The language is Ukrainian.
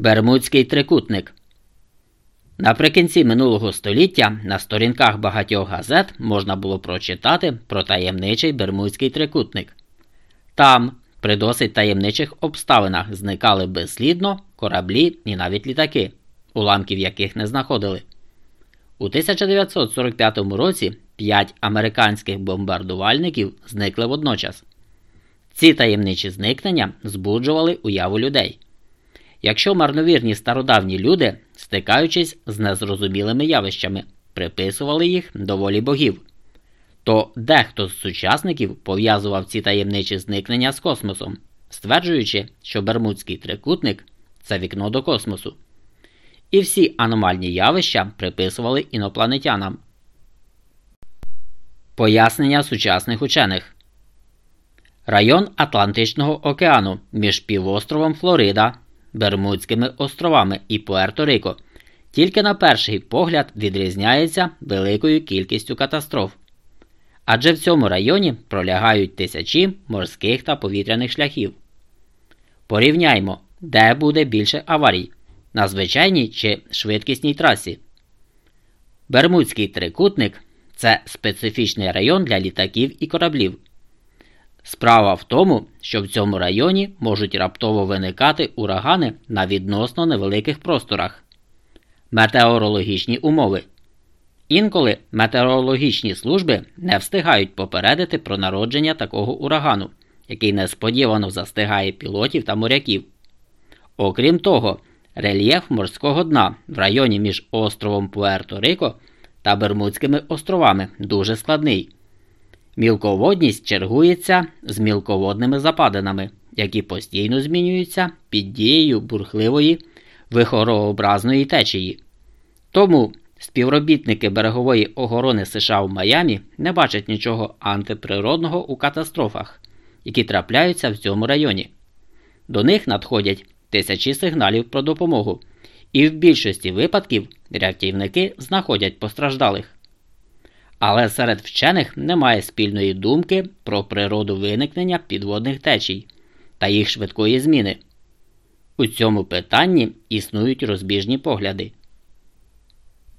Бермудський трикутник. Наприкінці минулого століття на сторінках багатьох газет можна було прочитати про таємничий Бермудський трикутник. Там, при досить таємничих обставинах, зникали безслідно кораблі і навіть літаки, уламків яких не знаходили. У 1945 році п'ять американських бомбардувальників зникли водночас. Ці таємничі зникнення збуджували уяву людей. Якщо марновірні стародавні люди, стикаючись з незрозумілими явищами, приписували їх до волі богів, то дехто з сучасників пов'язував ці таємничі зникнення з космосом, стверджуючи, що Бермудський трикутник це вікно до космосу. І всі аномальні явища приписували інопланетянам. Пояснення сучасних учених Район Атлантичного океану між півостровом Флорида, Бермудськими островами і Пуерто-Рико тільки на перший погляд відрізняється великою кількістю катастроф. Адже в цьому районі пролягають тисячі морських та повітряних шляхів. Порівняймо, де буде більше аварій на звичайній чи швидкісній трасі. Бермудський трикутник це специфічний район для літаків і кораблів. Справа в тому, що в цьому районі можуть раптово виникати урагани на відносно невеликих просторах. Метеорологічні умови. Інколи метеорологічні служби не встигають попередити про народження такого урагану, який несподівано застигає пілотів та моряків. Окрім того, рельєф морського дна в районі між островом Пуерто-Рико та Бермудськими островами дуже складний. Мілководність чергується з мілководними западинами, які постійно змінюються під дією бурхливої вихорообразної течії. Тому співробітники берегової охорони США в Майамі не бачать нічого антиприродного у катастрофах, які трапляються в цьому районі. До них надходять тисячі сигналів про допомогу, і в більшості випадків рятівники знаходять постраждалих. Але серед вчених немає спільної думки про природу виникнення підводних течій та їх швидкої зміни. У цьому питанні існують розбіжні погляди.